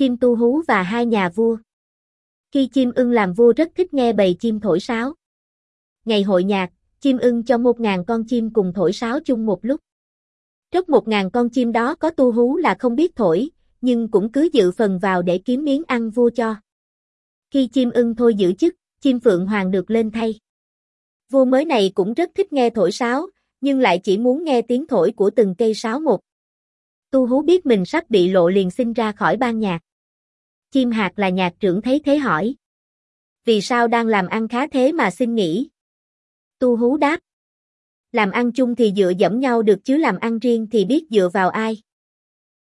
chim tu hú và hai nhà vua. Khi chim ưng làm vua rất thích nghe bầy chim thổi sáo. Ngày hội nhạc, chim ưng cho một ngàn con chim cùng thổi sáo chung một lúc. Rất một ngàn con chim đó có tu hú là không biết thổi, nhưng cũng cứ dự phần vào để kiếm miếng ăn vua cho. Khi chim ưng thôi giữ chức, chim phượng hoàng được lên thay. Vua mới này cũng rất thích nghe thổi sáo, nhưng lại chỉ muốn nghe tiếng thổi của từng cây sáo một. Tu hú biết mình sắp bị lộ liền xin ra khỏi ban nhạc. Chim hạt là nhạc trưởng thấy thế hỏi. Vì sao đang làm ăn khá thế mà xin nghỉ? Tu hú đáp. Làm ăn chung thì dựa dẫm nhau được chứ làm ăn riêng thì biết dựa vào ai.